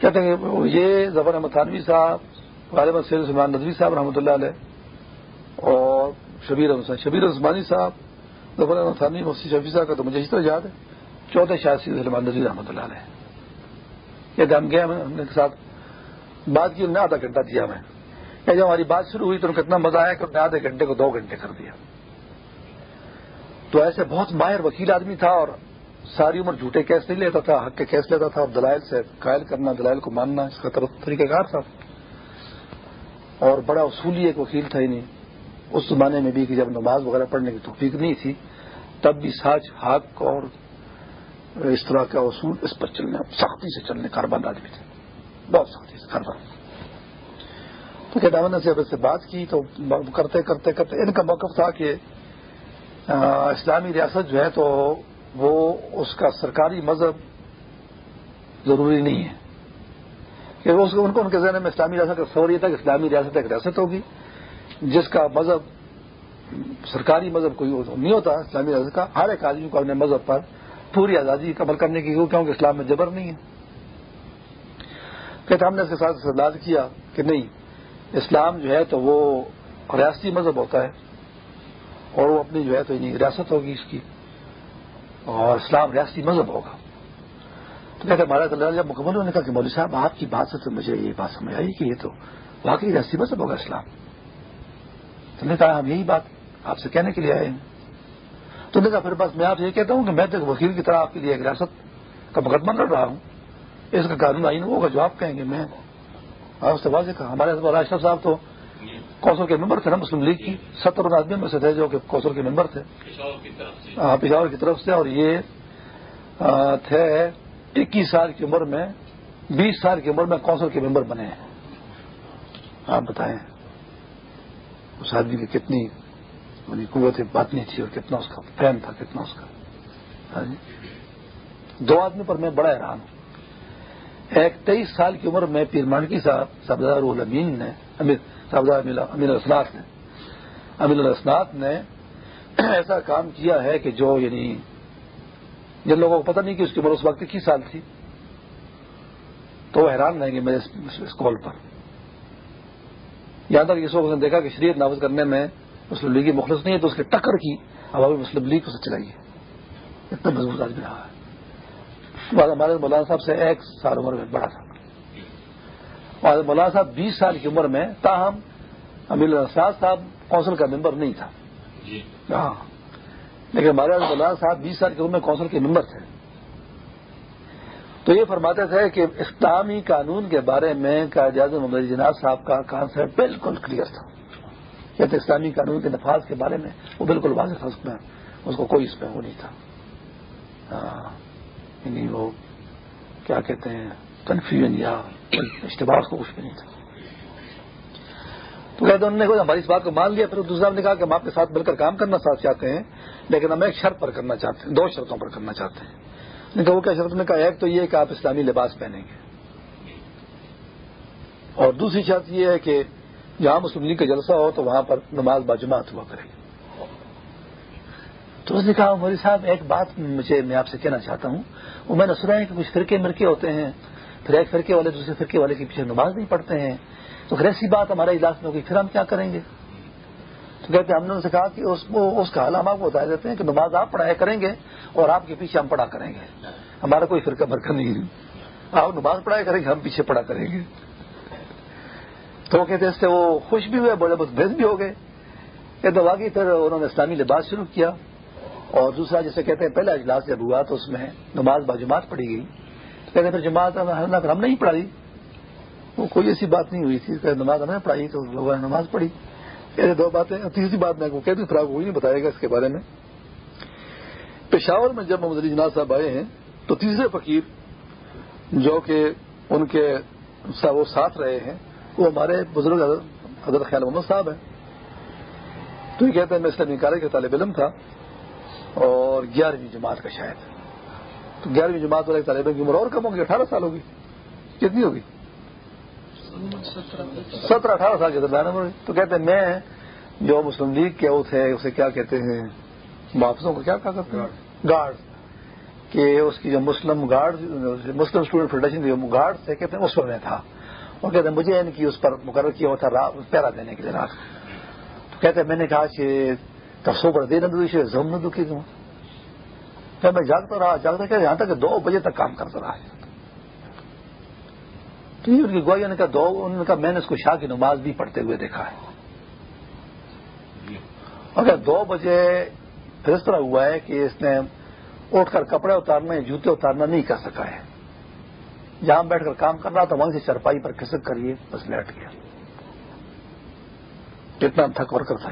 کہتے ہیں کہ یہ زبر احمد تھانوی صاحب غالب سید سلمان ندوی صاحب رحمۃ اللہ علیہ اور شبیر شبیر عثمانی صاحب ظفر احمد ثانی مفتی شفیع صاحب کا تو مجھے اس طرح یاد ہے۔ چوتھے شاہ سید سلمان ندوی رحمۃ اللہ علیہ۔ یہ ہم گئے، ہم کے ساتھ بات کی انہوں نے آدھا گھنٹہ دیا میں۔ جب ہماری بات شروع ہوئی تو ان کو اتنا مزہ آیا کہ انہوں نے آدھے گھنٹے کو دو گھنٹے کر دیا۔ تو ایسے بہت ماہر وکیل آدمی تھا اور ساری عمر جھوٹے کیس نہیں لیتا تھا، حق کے کیس لیتا تھا اور دلائل سے قائل کرنا، دلائل کو ماننا، اس کا طریقہ کار تھا۔ اور بڑا اصولی ایک وکیل تھا ہی نہیں۔ اس زمانے میں بھی کہ جب نماز وغیرہ پڑھنے کی توفیق نہیں تھی، تب بھی ساچ، حق اور اس طرح کا اصول اس پر چلنے سختی سے چلنے کاربند آدمی تھے بہت سختی سے کاربند تو کیا ڈاون نے سے بات کی، تو کرتے کرتے کرتے۔ ان کا موقف تھا کہ اسلامی ریاست جو ہے تو وہ اس کا سرکاری مذہب ضروری نہیں ہے۔ کہ ان کو ان کے ذہن میں اسلامی ریاست کا سور یہ تھا کہ اسلامی ریاست ایک ریاست ہوگی، جس کا مذہب، سرکاری مذہب کوئی نہیں ہوتا، اسلامی ریاست کا۔ ہر ایک آدمی کو اپنے مذہب پر پوری آزادی قبل کرنے کی کیونکہ اسلام میں جبر نہیں ہے۔ کہتے ہم نے اس کے ساتھ استدلال کیا کہ نہیں، اسلام جو ہے تو وہ ریاستی مذہب ہوتا ہے، اور وہ اپنی جو ہے تو یعنی ریاست ہوگی اس کی، اور اسلام ریاستی مذہب ہوگا۔ تو کہتے ہمارا اللہ جب مکمل ہونے کا کہ مولوی صاحب، آپ کی بات سے تو مجھے یہ بات سمجھ آئی کہ یہ تو واقعی ریاستی مذہب ہوگا اسلام۔ تو نے کہا، ہم یہی بات آپ سے کہنے کے لیے آئے ہیں۔ تو کہا پھر بس میں آپ سے یہ کہتا ہوں کہ میں تو وکیل کی طرح آپ کے لیے ایک ریاست کا مقدمہ لڑ رہا ہوں۔ اس کا قانون آئین ہوگا جو آپ کہیں گے میں آپ سے واضح کہا۔ ہمارے اشرف صاحب تو کوسل کے ممبر تھے نا مسلم لیگ کی۔ ستر آدمی میں سے تھے جو کہ کوسل کے ممبر تھے۔ ہاں پشاور کی طرف سے۔ اور یہ تھے اکیس سال کی عمر میں بیس سال کی عمر میں کونسل کے ممبر بنے۔ ہیں آپ بتائیں اس آدمی کی کتنی یعنی قوت بات نہیں تھی اور کتنا اس کا فین تھا، کتنا اس کا۔ ہاں جی۔ دو آدمی پر میں بڑا حیران ہوں۔ ایک تیئیس سال کی عمر میں پیر مانڈکی صاحب سبزار الامین نے امین الاسنات نے امین الاسنات نے ایسا کام کیا ہے کہ جو یعنی جن لوگوں کو پتہ نہیں کہ اس کی عمر اس وقت اکیس سال تھی، تو وہ حیران رہیں گے میرے اس کال پر۔ یہاں تک اس وقت نے دیکھا کہ شریعت نافذ کرنے میں مسلم لیگ مخلص نہیں ہے تو اس کے ٹکر کی عوامی مسلم لیگ کو سے چلائی ہے۔ اتنا مضبوط آدمی رہا ہے۔ ہمارے مولانا صاحب سے ایک سال عمر میں بڑا تھا۔ مولانا صاحب بیس سال کی عمر میں تاہم امیر الساد صاحب کونسل کا ممبر نہیں تھا۔ جی۔ ہاں۔ لیکن ہمارے مولانا صاحب بیس سال کی عمر میں کونسل کے ممبر تھے۔ تو یہ فرماتے تھے کہ اسلامی قانون کے بارے میں قائد اعظم محمد جناز صاحب کا کانسیپٹ بالکل کلیئر تھا۔ کہتے اسلامی قانون کے نفاذ کے بارے میں وہ بالکل واضح تھا اس میں، اس کو کوئی اس میں وہ نہیں تھا۔ ہاں، یعنی وہ کیا کہتے ہیں کنفیوژن یا اشتباہ کو کچھ بھی نہیں تھا۔ تو کہتے انہوں نے ہماری اس بات کو مان لیا، پھر دوسرا نے کہا کہ ہم آپ کے ساتھ مل کر کام کرنا ساتھ چاہتے ہیں لیکن ہم ایک شرط پر کرنا چاہتے ہیں، دو شرطوں پر کرنا چاہتے ہیں۔ نے وہ کیا شرط؟ نے کہا ایک تو یہ کہ آپ اسلامی لباس پہنیں گے۔ اور دوسری شرط یہ ہے کہ جہاں مسلم لیگ کا جلسہ ہو تو وہاں پر نماز باجماعت ہوا کرے گی۔ تو اس نے کہا مودی صاحب، ایک بات مجھے میں آپ سے کہنا چاہتا ہوں۔ وہ میں نے سنا ہے کہ کچھ فرقے مرکے ہوتے ہیں، پھر ایک فرقے والے دوسرے فرقے والے کے پیچھے نماز نہیں پڑھتے ہیں۔ تو پھر ایسی بات ہمارے علاج میں ہوگی، پھر ہم کیا کریں گے؟ تو کہتے ہیں، ہم نے ان سے کہا کہ اس اس کا حال ہم آپ کو بتا دیتے ہیں کہ نماز آپ پڑھایا کریں گے اور آپ کے پیچھے ہم پڑھا کریں گے۔ ہمارا کوئی فرقہ مرکہ نہیں آپ نماز پڑھایا کریں گے، ہم پیچھے پڑھا کریں گے۔ تو وہ کہتے اس سے وہ خوش بھی ہوئے بڑے بہت بھی ہو گئے۔ یہ تو واقعی پھر انہوں نے اسلامی لباس شروع کیا۔ اور دوسرا جیسے کہتے ہیں پہلا اجلاس جب ہوا تو اس میں نماز با جماعت پڑھی گئی۔ کہتے ہیں پھر جماعت ہم نہیں پڑھائی۔ وہ کوئی ایسی بات نہیں ہوئی تھی نماز ہم نے پڑھائی تو لوگوں نے نماز پڑھی۔ کہتے دو باتیں، تیسری بات میں کہتی ہوں پھر آپ نہیں بتائے گا اس کے بارے میں۔ پشاور میں جب محمد علی جناز صاحب آئے ہیں تو تیسرے فقیر جو کہ ان کے وہ ساتھ رہے ہیں وہ ہمارے بزرگ حضرت خیال محمد صاحب ہیں۔ تو یہ کہتے ہیں میں اسلامی کالج کا طالب علم تھا اور گیارہویں جماعت کا شاید۔ تو گیارہویں جماعت والے طالب کی عمر اور کم ہوگی اٹھارہ سال ہوگی۔ کتنی ہوگی؟ سترہ اٹھارہ سال کے درمیان عمر تو کہتے ہیں میں جو مسلم لیگ کے وہ تھے اسے کیا کہتے ہیں؟ محافظوں کو کیا کہا کرتے ہیں؟ گارڈ کہ اس کی جو Muslim guard Muslim student federation جو گارڈ سے کہتے ہیں اس میں تھا۔ وہ کہتے ہیں، مجھے ان کی اس پر مقرر کیا ہوا تھا پیرا دینے کے لیے رات تو کہتے ہیں، میں نے کہا کہ سو پر دے نہ زم نہ دکھی دوں پھر میں جاگتا رہا، جاگتا کہ یہاں تک کہ دو بجے تک کام کرتا رہا ٹھیک ان کی گوئی نے کہا، دو، انہوں نے کہا، میں نے اس کو شاہ کی نماز بھی پڑھتے ہوئے دیکھا ہے۔ اگر دو بجے پھر اس طرح ہوا ہے کہ اس نے اٹھ کر کپڑے اتارنا جوتے اتارنا نہیں کر سکا ہے۔ جہاں بیٹھ کر کام کر رہا تھا، وہیں سے چرپائی پر کھسک کر یہ بس لیٹ گیا۔ کتنا تھک ورکر تھا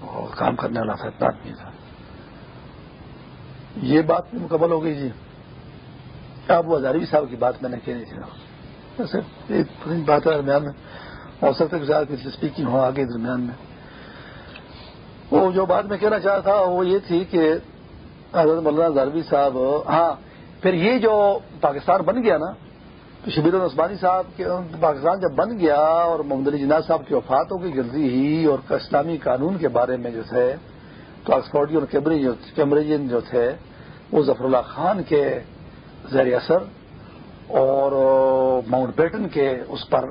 اور کام کرنے والا تھا، اتنا آدمی تھا۔ یہ بات بھی مکمل ہو گئی جی۔ اب وہ ہزاروی صاحب کی بات میں نے کہنی تھی۔ ایسے ایک بات ہے درمیان میں۔ اور سب تک زیادہ اسپیکنگ ہو آگے درمیان میں۔ وہ جو بات میں کہنا چاہتا تھا، وہ یہ تھی کہ حضرت مولانا زاروی صاحب ہاں پھر یہ جو پاکستان بن گیا نا، تو شبیر العثمانی صاحب کے پاکستان جب بن گیا اور محمد علی جناز صاحب کی وفات ہو گئی جلدی ہی اور اسلامی قانون کے بارے میں جو تھے، تو آکسفورڈی اور کیمبریجن جو تھے وہ ظفر اللہ خان کے زیر اثر اور ماؤنٹ بیٹن کے اس پر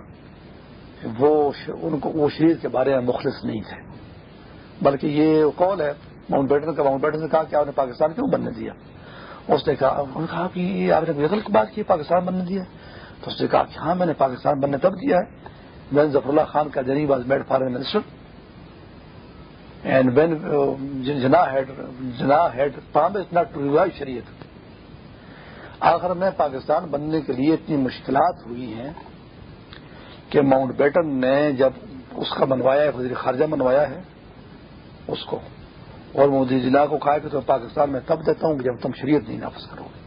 وہ ان کو، وہ شریر کے بارے میں مخلص نہیں تھے۔ بلکہ یہ قول ہے، ماؤنٹ بیٹن کا، ماؤنٹ بیٹن نے کہا کہ آپ نے پاکستان کیوں بننے دیا؟ اس نے کہا، انہوں نے کہا کہ آپ نے غلط بات کی، پاکستان بننے دیا۔ تو اس نے کہا کہ ہاں میں نے پاکستان بننے تب دیا ہے وین ظفر اللہ خان کا جنی was made foreign minister and when Jinnah had Jinnah had palm is not to revive شریعت۔ آخر میں پاکستان بننے کے لیے اتنی مشکلات ہوئی ہیں کہ ماؤنٹ بیٹن نے جب اس کا منوایا ہے، وزیر خارجہ منوایا ہے، اس کو اور مودی ضلع کو کہا کہ تو پاکستان میں تب دیتا ہوں کہ جب تم شریعت نہیں نافذ کرو گے۔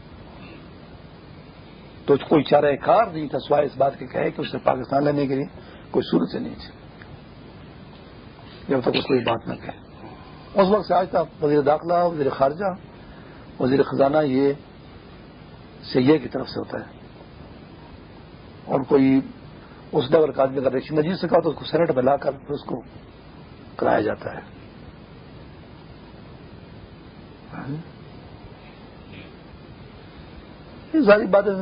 تو کوئی چارہ کار نہیں تھا سوائے اس بات کے کہے کہ اس نے پاکستان لینے کے لیے کوئی صورت سے نہیں تھی جب تک اس کوئی بات نہ کہے۔ اس وقت سے آج تک وزیر داخلہ، وزیر خارجہ، وزیر خزانہ یہ سیاح کی طرف سے ہوتا ہے۔ اور کوئی اس ڈبل کا آدمی اگر ریشن نجیب سے کہا تو اس کو سینٹ میں لا کر پھر اس کو کرایا جاتا ہے۔ یہ ساری باتیں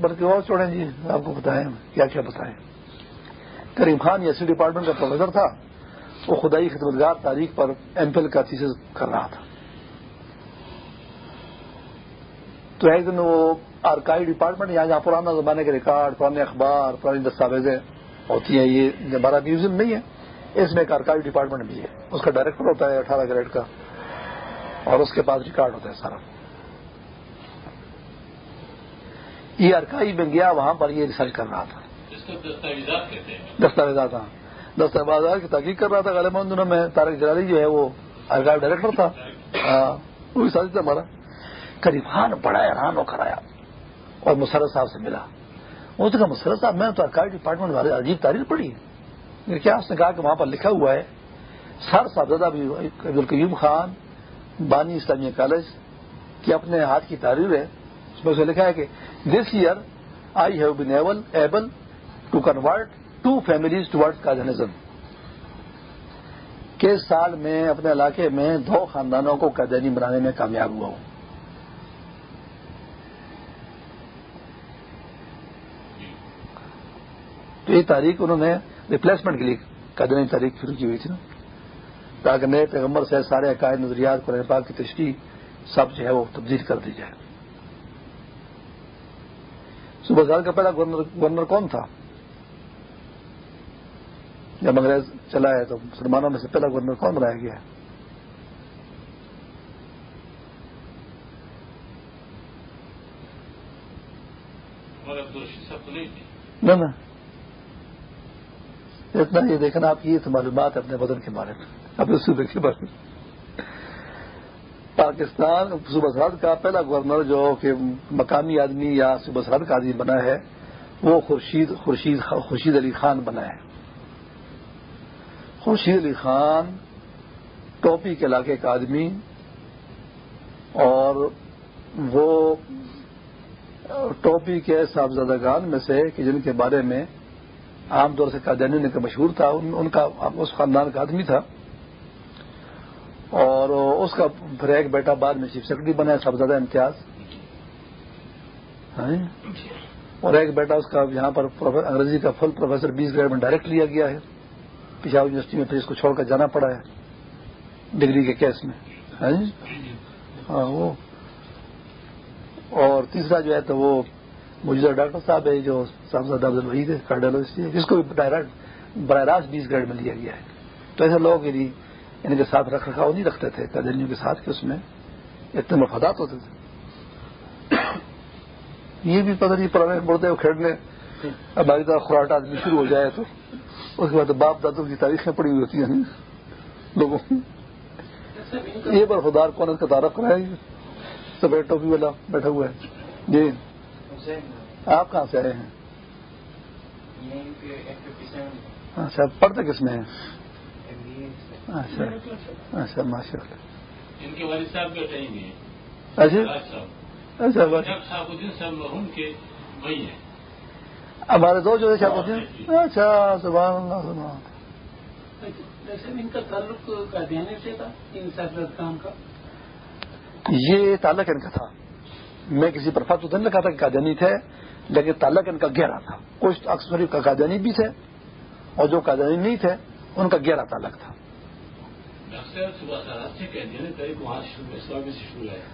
بلکہ اور چھوڑیں جی آپ کو بتائیں، کیا کیا بتائیں۔ کریم خان یہ سی ڈپارٹمنٹ کا پروفیسر تھا، وہ خدائی خدمتگار تاریخ پر ایم پی ایل کا تھیسس کر رہا تھا۔ تو ایک دن وہ آرکائی ڈپارٹمنٹ یہاں جہاں پرانا زمانے کے ریکارڈ پرانے اخبار پرانی دستاویزیں ہوتی ہیں، یہ ہمارا میوزیم نہیں ہے۔ اس میں ایک آرکائی ڈپارٹمنٹ بھی ہے۔ اس کا ڈائریکٹر ہوتا ہے، اٹھارہ گریڈ کا۔ اور اس کے پاس ریکارڈ ہوتا ہے سارا۔ یہ ارکائی میں گیا وہاں پر یہ ریسرچ کر رہا تھا۔ دستاویزات ہاں۔ دستاویزات کی تحقیق کر رہا تھا غالب دنوں میں تارک جلالی جو ہے وہ ارکائی ڈائریکٹر تھا۔ ہاں، وہ بھی ساتھ تھا ہمارا۔ قریب خان بڑا حیران ہو کر آیا اور مسرت صاحب سے ملا۔ وہ تو کہا مسرت صاحب میں تو ارکائی ڈپارٹمنٹ والے عجیب تاریخ پڑھی۔ کیا اس نے کہا کہ وہاں پر لکھا ہوا ہے سر صاحبزادہ بھی عبدالقیوم خان بانی اسلامیہ کالج کی اپنے ہاتھ کی تعریر ہے۔ اس میں اسے لکھا ہے کہ this year I have been able able to convert two families ٹوڈ کازنزم کے سال میں اپنے علاقے میں دو خاندانوں کو قیدینی بنانے میں کامیاب ہوا ہوں۔ تو یہ تاریخ انہوں نے ریپلیسمنٹ کے لیے قیدینی تاریخ شروع کی ہوئی تھی نا۔ تاکہ نئے پیغمبر سے سارے عقائد نظریات قرآن پاک کی تشریح سب جو ہے وہ تبدیل کر دی جائے۔ صوبہ سال کا پہلا گورنر کون تھا؟ جب انگریز چلا ہے تو مسلمانوں میں سے پہلا گورنر کون بنایا گیا ہے؟ نہ اتنا یہ دیکھنا آپ کی معلومات اپنے بدن کے بارے میں۔ اپنے صوبے کے بارے میں۔ پاکستان صوبہ سرحد کا پہلا گورنر جو کہ مقامی آدمی یا صوبہ سرحد کا آدمی بنا ہے، وہ خورشید خورشید خورشید علی خان بنا ہے۔ خورشید علی خان ٹوپی کے علاقے کا آدمی اور وہ ٹوپی کے صاحبزادگان میں سے کہ جن کے بارے میں عام طور سے قادیانی کا مشہور تھا ان کا، اس خاندان کا آدمی تھا۔ اور اس کا پھر ایک بیٹا بعد میں چیف سیکرٹری بنا ہے سب زیادہ امتیاز ہاں جی؟ اور ایک بیٹا اس کا یہاں پر انگریزی کا فل پروفیسر بیس گریڈ میں ڈائریکٹ لیا گیا ہے۔ پشاور یونیورسٹی میں پھر اس کو چھوڑ کر جانا پڑا ہے۔ ڈگری کے کیس میں۔ ہاں, جی؟ ہاں، وہ۔ اور تیسرا جو ہے تو وہ موجودہ ڈاکٹر صاحب ہے جو صاحب وحید ہے کارڈیولوجسٹ ہے جس کو بھی ڈائریکٹ براہ راست بیس گریڈ میں لیا گیا ہے۔ تو ایسے لوگ یعنی ان کے ساتھ رکھ رکھاؤ نہیں رکھتے تھے قدریوں کے ساتھ کہ اس میں اتنے مفادات ہوتے تھے۔ یہ بھی پتہ نہیں پرانے مردے کو کھیلنے اب طرح خوراٹ آدمی شروع ہو جائے تو اس کے بعد باپ دادوں کی تاریخیں پڑی ہوئی ہوتی ہیں۔ لوگوں یہ برفدار کون اس کا تعارف کرائے سفید ٹوپی والا بیٹھا ہوا ہے۔ جی۔ آپ کہاں سے آئے ہیں۔ اچھا پڑھتے کس میں ہیں؟ اچھا اچھا ماشاء اللہ ان کے والد صاحب کا ٹائم ہے اچھا اچھا ہمارے دو جو ہے شاہ الدین اچھا سبحان اللہ سبحان ان کا تعلق سے تھا ان کام کا؟ یہ تعلق ان کا تھا۔ میں کسی پر تو نہیں لکھا تھا کہ قادیانی تھے لیکن تعلق ان کا گہرا تھا۔ کچھ اکثر کا قادیانی بھی تھے اور جو قادیانی نہیں تھے ان کا گہرا تعلق تھا۔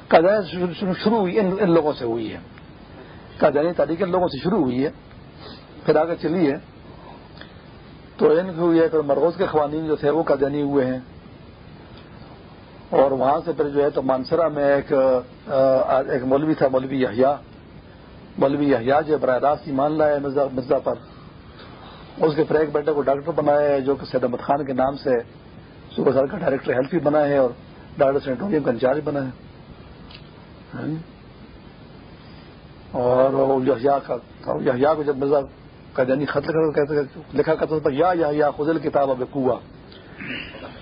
قادیانی شروع ہوئی ان لوگوں سے ہوئی ہے۔ قادیانی تاریخ ان لوگوں سے شروع ہوئی ہے۔ پھر آگے چلی ہے تو ان کی ہوئی ہے پھر مرغوز کے قوانین جو تھے وہ قادیانی ہوئے ہیں۔ اور وہاں سے پھر جو ہے تو مانسرا میں ایک ایک مولوی تھا، مولوی یحییٰ۔ مولوی یحییٰ جو براہ راست ایمان لایا مرزا پر۔ اس کے پھر ایک بیٹے کو ڈاکٹر بنایا ہے، جو کہ سید احمد خان کے نام سے صوبہ سر کا ڈائریکٹر ہیلتھ بھی بنا ہے اور ڈاکٹر سینٹوریم کا انچارج بنا ہے۔ ہاں جی۔ اور یحییٰ کو جب مرزا کا جانی خط لکھا کرتا تھا یا یا خزل کتاب اب کنواں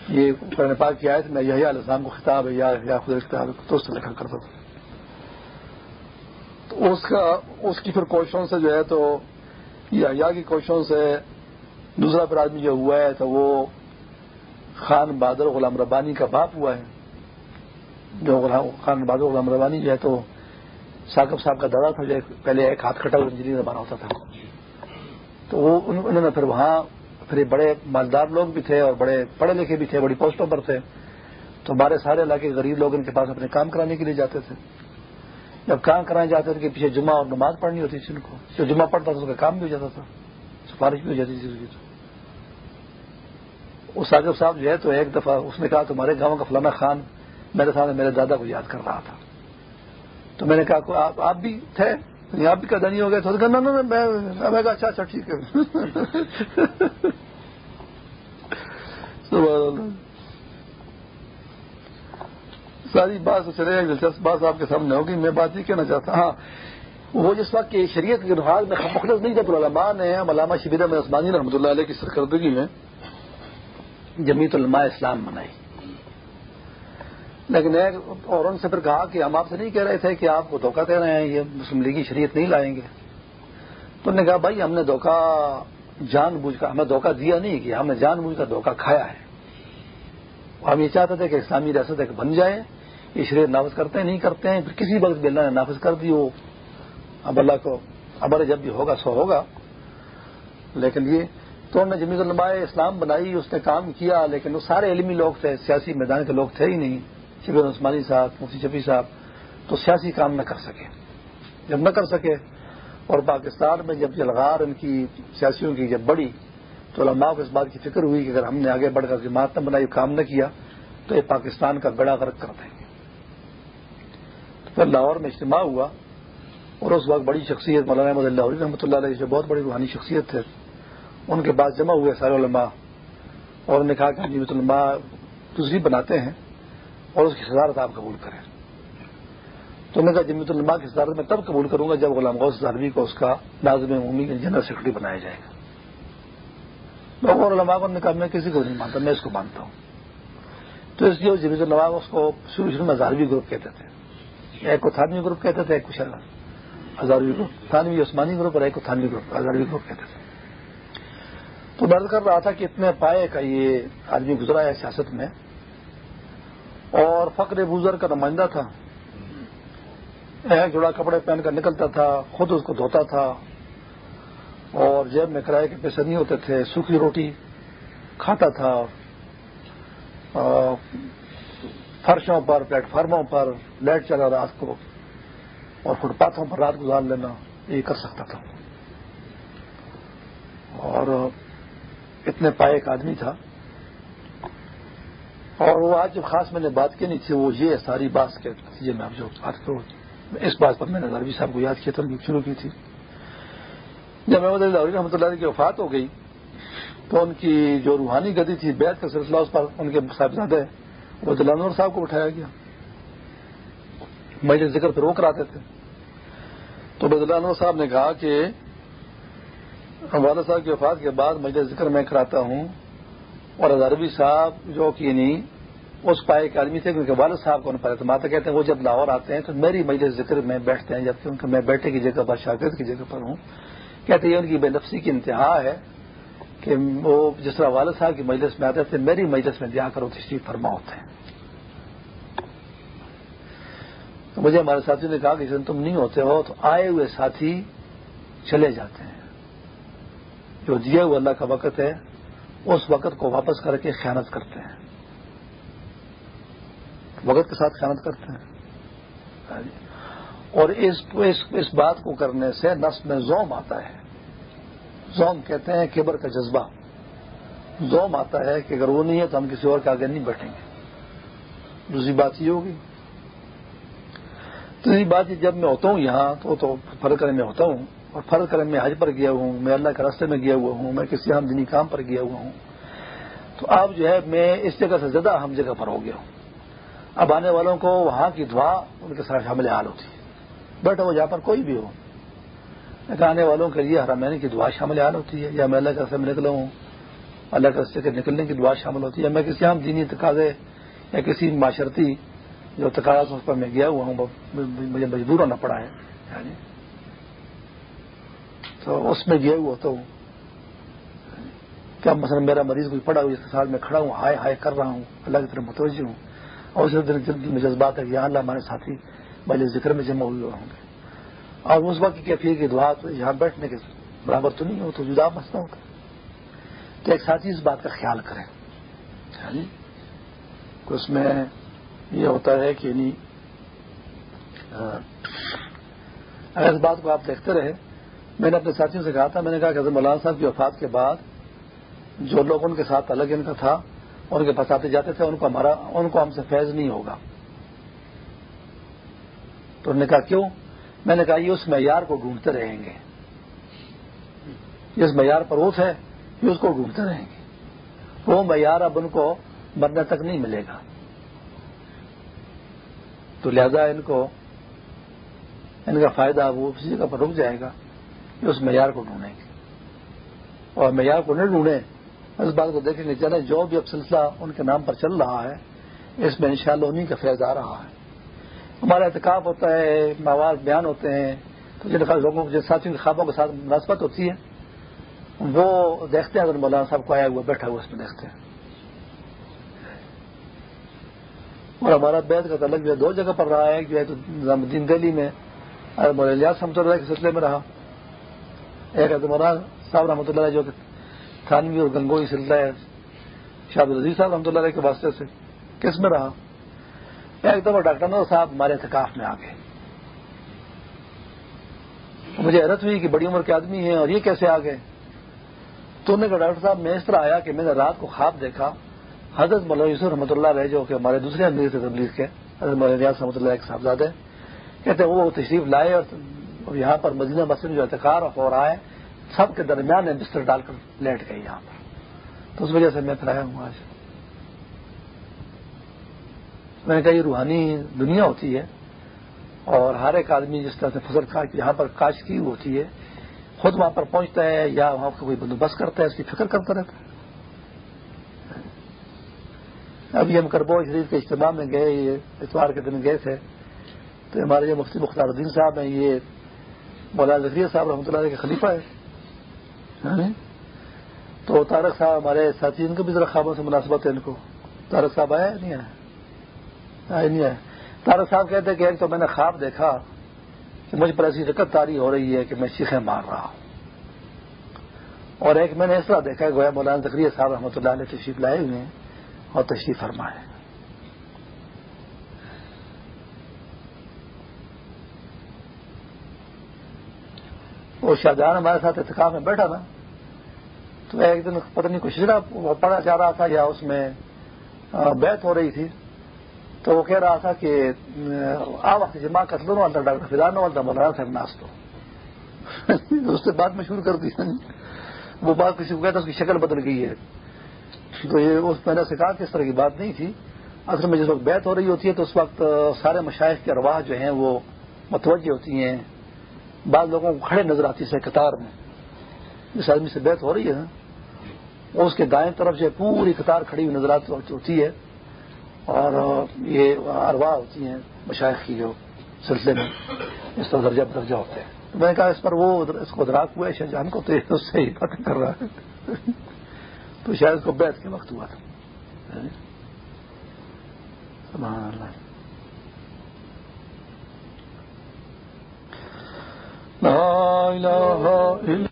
یہ قرآن پاک کی آیت میں یہی علیہ السلام کو خطاب ہے، یا خدا کتاب تو اس سے لکھا کرتا تھا۔ تو اس کا اس کی پھر کوششوں سے جو ہے تو یا کی کوششوں سے دوسرا پھر آدمی جو ہوا ہے تو وہ خان بہادر غلام ربانی کا باپ ہوا ہے۔ جو خان بہادر غلام ربانی جو ہے تو ثاقب صاحب کا دادا تھا، جو پہلے ایک ہاتھ کھٹا انجینئر بنا ہوتا تھا۔ تو وہ انہوں نے پھر وہاں پھر بڑے مالدار لوگ بھی تھے اور بڑے پڑھے لکھے بھی تھے، بڑی پوسٹوں پر تھے۔ تو ہمارے سارے علاقے غریب لوگ ان کے پاس اپنے کام کرانے کے لیے جاتے تھے۔ جب کام کرانے جاتے تھے کہ پیچھے جمعہ اور نماز پڑھنی ہوتی تھی ان کو۔ جو جمعہ پڑھتا تھا، اس کا کام بھی ہو جاتا تھا، سفارش بھی ہو جاتی تھی اس ساجب صاحب جو ہے تو ایک دفعہ اس نے کہا تمہارے گاؤں کا فلانا خان میرے سامنے میرے دادا کو یاد کر رہا تھا۔ تو میں نے کہا آپ بھی تھے؟ آپ بھی کدا نہیں ہو گئے تو میں کہا اچھا اچھا ٹھیک ہے۔ ساری بات چلے دلچسپ بات آپ کے سامنے ہوگی۔ میں بات یہ کہنا چاہتا ہاں وہ جس وقت شریعت کے نفاذ میں مخلص نہیں تھا علماء نے علامہ شبیر میں عثمانی رحمۃ اللہ علیہ کی سرکردگی میں جمیت علماء اسلام بنائی لیکن ایک اور ان سے پھر کہا کہ ہم آپ سے نہیں کہہ رہے تھے کہ آپ کو دھوکہ دے رہے ہیں، یہ مسلم لیگی شریعت نہیں لائیں گے۔ تو انہوں نے کہا، بھائی، ہم نے دھوکہ، جان بوجھ کر ہمیں دھوکہ دیا نہیں کیا ہم نے جان بوجھ کر دھوکہ کھایا ہے۔ ہم یہ چاہتے تھے کہ اسلامی ریاست ایک بن جائے۔ یہ شریعت نافذ کرتے ہیں، نہیں کرتے ہیں، پھر کسی وقت بھی اللہ نے نافذ کر دی وہ اب اللہ کو ابر جب بھی ہوگا، سو ہوگا۔ لیکن یہ تو انہوں نے جمیت علماء اسلام بنائی، اس نے کام کیا، لیکن وہ سارے علمی لوگ تھے، سیاسی میدان کے لوگ تھے ہی نہیں، شبیر عثمانی صاحب، مفتی شفیع صاحب، تو سیاسی کام نہ کر سکے۔ جب نہ کر سکے، اور پاکستان میں جب جلغار ان کی سیاسیوں کی جب بڑی تو علماء کو اس بات کی فکر ہوئی کہ اگر ہم نے آگے بڑھ کر جماعت نہ بنائی، کام نہ کیا، تو یہ پاکستان کا بڑا غرق کر دیں گے۔ تو پھر لاہور میں اجتماع ہوا، اور اس وقت بڑی شخصیت، مولانا احمد اللہ علیہ رحمۃ اللہ علیہ، جو بہت بڑی روحانی شخصیت تھے ان کے بعد جمع ہوئے سارے علماء اور انہوں نے کہا کہ جیت علماء دوسری بناتے ہیں اور اس کی صدارت آپ قبول کریں۔ تو نے کہا جمیت الما کی صدارت میں تب قبول کروں گا جب غلام غوث زاروی کو اس کا لازم عمومی جنرل سیکرٹری بنایا جائے گا۔ اور علماء کو نے کہا میں کسی کو نہیں مانتا، میں اس کو مانتا ہوں۔ تو اس لیے جمیت الما اس کو شروع شروع میں ہزاروی گروپ کہتے تھے۔ ایک کو تھانوی گروپ کہتے تھے، ایک کچھ ہزاروی گروپ۔ تھانوی عثمانی گروپ اور ایک کو تھانوی گروپ ہزاروی گروپ کہتے تھے۔ تو درد کر رہا تھا کہ اتنے پائے کا یہ آدمی گزرا ہے سیاست میں۔ اور فقر بوزر کا نمائندہ تھا۔ ایک جوڑا کپڑے پہن کر نکلتا تھا، خود اس کو دھوتا تھا۔ اور جیب میں کرائے کے پیسے نہیں ہوتے تھے، سوکھی روٹی کھاتا تھا۔ فرشوں پر پلیٹ فارموں پر لائٹ چلا رات کو اور فٹ پاتھوں پر رات گزار لینا یہ کر سکتا تھا۔ اور اتنے پائے ایک آدمی تھا اور وہ آج جو خاص میں نے بات کی نہیں تھی، وہ یہ ساری بات کے نتیجے میں آپ جو بات کروں اس بات پر میں نے نظروی صاحب کو یاد کیا تھا شروع کی تھی۔ جب محمد علی رحمۃ اللہ کی وفات ہو گئی، تو ان کی جو روحانی گدی تھی، بیت کا سلسلہ، اس پر ان کے صاحبزادے وہ دلانور صاحب کو اٹھایا گیا۔ مجھے ذکر پہ روک رہتے تھے۔ تو بدلانور صاحب نے کہا کہ والد صاحب کی وفات کے بعد مجھے ذکر میں کراتا ہوں اور ازاروی صاحب جو کہ نہیں اس پائے کے آدمی تھے، کیونکہ والد صاحب کو ان پر اعتماد کہتے ہیں، وہ جب لاہور آتے ہیں تو میری مجلس ذکر میں بیٹھتے ہیں، جبکہ ان کے میں بیٹھے کی جگہ پر، شاگرد کی جگہ پر ہوں۔ کہتے ہیں ان کی بے نفسی کی انتہا ہے کہ وہ جس طرح والد صاحب کی مجلس میں آتے تھے، میری مجلس میں دیا کرو تشریف فرما ہوتے ہیں۔ تو مجھے ہمارے ساتھی نے کہا کہ جن تم نہیں ہوتے ہو تو آئے ہوئے ساتھی چلے جاتے ہیں۔ جو دیا ہوا اللہ کا وقت ہے اس وقت کو واپس کر کے خیانت کرتے ہیں۔ وقت کے ساتھ خیانت کرتے ہیں۔ اور اس اس, اس بات کو کرنے سے نس میں زوم آتا ہے۔ زوم کہتے ہیں کیبر کا جذبہ۔ زوم آتا ہے کہ اگر وہ نہیں ہے تو ہم کسی اور کے آگے نہیں بیٹھیں گے۔ دوسری بات یہ ہوگی۔ تیسری بات یہ جب میں ہوتا ہوں یہاں تو تو فرض کرنے میں ہوتا ہوں۔ اور فرض کرنے میں حج پر گیا ہوں، میں اللہ کے راستے میں گیا ہوا ہوں، میں کسی ہم دینی کام پر گیا ہوا ہوں، تو اب جو ہے میں اس جگہ سے زیادہ ہم جگہ پر ہو گیا ہوں۔ اب آنے والوں کو وہاں کی دعا ان کے ساتھ شامل حال ہوتی ہے۔ بیٹھا ہو جہاں پر کوئی بھی ہو۔ آنے والوں کے لیے حرامین کی دعا شامل حال ہوتی ہے، یا میں اللہ کے راستے میں نکلا ہوں، اللہ کے راستے کے نکلنے کی دعا شامل ہوتی ہے میں کسی عام دینی تقاضے یا کسی معاشرتی جو تقاضا اس پر میں گیا ہوا ہوں، مجھے مجبور ہونا پڑا ہے۔ یعنی تو اس میں گیا ہوا تو کیا مثلا میرا مریض کوئی پڑا ہوا جس کے ساتھ میں کھڑا ہوں، ہائے ہائے کر رہا ہوں، اللہ کی طرف متوجہ ہوں اور اسی دن میں جذبات ہے کہ یہاں اللہ ہمارے ساتھی بھلے ذکر میں جمع ہوئے ہوں گے۔ اور اس وقت کی کیفیت کی دعا تو یہاں بیٹھنے کے برابر تو نہیں ہو، تو جدا مسئلہ ہوتا تو ایک ساتھی اس بات کا خیال کریں۔ یعنی اس میں یہ ہوتا ہے کہ یعنی، نہیں اگر اس بات کو آپ دیکھتے رہے میں نے اپنے ساتھیوں سے کہا تھا، میں نے کہا کہ مولانا صاحب کی وفات کے بعد جو لوگ ان کے ساتھ الگ ان کا تھا، ان کے پاس آتے جاتے تھے، ان کو ہمارا، ان کو ہم سے فیض نہیں ہوگا۔ تو انہوں نے کہا، کیوں؟ میں نے کہا، یہ اس معیار کو ڈھونڈتے رہیں گے۔ جس معیار پر اوس ہے یہ اس کو ڈھونڈتے رہیں گے۔ وہ معیار اب ان کو مرنے تک نہیں ملے گا۔ تو لہذا ان کو، ان کا فائدہ وہ اسی جگہ پر رک جائے گا۔ کہ اس معیار کو ڈھونڈیں۔ گے اور معیار کو نہیں ڈھونڈیں، اس بات کو دیکھیں گے چلے جو بھی اب سلسلہ ان کے نام پر چل رہا ہے، اس میں انشاءاللہ انہیں کا فیض آ رہا ہے۔ ہمارا احتکاب ہوتا ہے مواد بیان ہوتے ہیں، تو جن لوگوں جن ساتھیوں کے خوابوں کے ساتھ مناسبت ہوتی ہے، وہ دیکھتے ہیں اگر مولانا صاحب کو آیا ہوا، بیٹھا ہوا اس میں دیکھتے ہیں۔ اور ہمارا بیت کا تعلق جو ہے، دو جگہ پر رہا ہے جو ہے تو نظام الدین دہلی میں مولانا رحمۃ اللہ کے سلسلے میں رہا۔ ایک مولانا صاحب رحمۃ اللہ جو تھانوی اور گنگوئی سلسلہ ہے شاد العزیز صاحب رحمۃ اللہ کے واسطے سے کس میں رہا؟ ایک دفعہ ڈاکٹر نور صاحب ہمارے اعتکاف میں آ گئے۔ مجھے حیرت ہوئی کہ بڑی عمر کے آدمی ہیں اور یہ کیسے آ گئے؟ تو نے کہا، ڈاکٹر صاحب، میں اس طرح آیا کہ میں نے رات کو خواب دیکھا، حضرت مولانا یوسف رحمۃ اللہ رہے جو کہ ہمارے دوسرے امیر سے تبلیغ کے، حضرت مولانا ریاض رحمۃ اللہ ایک صاحبزادے، کہتے ہیں وہ تشریف لائے اور اور یہاں پر مدینہ مسجد جو اعتکار ہو رہا ہے، سب کے درمیان میں بستر ڈال کر لیٹ گئی یہاں پر۔ تو اس وجہ سے میں پھر ہوں آج۔ میں نے کہا یہ روحانی دنیا ہوتی ہے اور ہر ایک آدمی جس طرح سے فصل کاش یہاں پر کاش کی ہوتی ہے، خود وہاں پر پہنچتا ہے یا وہاں کا کوئی بندوبست کرتا ہے، اس کی فکر کرتا رہتا ہے۔ ابھی ہم کربو شریف کے اجتماع میں گئے، یہ اتوار کے دن گئے تھے۔ تو ہمارے جو مفتی مختار الدین صاحب ہیں، یہ مولانا ذکریہ صاحب رحمۃ اللہ کے خلیفہ ہے۔ یعنی تو تارک صاحب ہمارے ساتھی، ان کو بھی ذرا خوابوں سے مناسبت ہے ان کو۔ تارک صاحب آیا نہیں آیا نہیں آیا تارک صاحب کہتے ہیں کہ ایک تو میں نے خواب دیکھا کہ مجھ پر ایسی رکت تاری ہو رہی ہے کہ میں چیخیں مار رہا ہوں۔ اور ایک میں نے اس طرح دیکھا ہے گویا مولانا زکریہ صاحب رحمۃ اللہ علیہ تشریف لائے ہوئے ہیں اور تشریف فرمائے۔ وہ شاہجہان ہمارے ساتھ اتقاف میں بیٹھا تھا۔ تو ایک دن پتہ نہیں کچھ وہ پڑھا جا رہا تھا یا اس میں بیت ہو رہی تھی۔ تو وہ کہہ رہا تھا کہ، آ، وقت جمع کر لو والا ڈاکٹر فضان والا مولانا صاحب ناس تو۔ اس سے بات میں شروع کر دی۔ وہ بات کسی کو کہتا اس کی شکل بدل گئی ہے۔ تو یہ اس میں نے سکھا کہ اس طرح کی بات نہیں تھی۔ اصل میں جس وقت بیت ہو رہی ہوتی ہے تو اس وقت سارے مشاہد کے ارواح جو ہیں وہ متوجہ ہوتی ہیں۔ بعض لوگوں کو کھڑے نظر آتی ہے قطار میں۔ جس آدمی سے بیت ہو رہی ہے نا۔ اس کے دائیں طرف سے پوری قطار کھڑی ہوئی نظر آتی ہوتی ہے۔ اور یہ ارواح ہوتی ہیں مشاہد کی جو سلسلے میں اس کا درجہ درجہ ہوتے ہیں۔ تو میں نے کہا اس پر وہ اس کو دراک ہوا ہے شہجہان کو تو اس سے ہی بات کر رہا ہے۔ تو شاید اس کو بیت کے وقت ہوا تھا۔ سبحان اللہ۔ لا إله إلا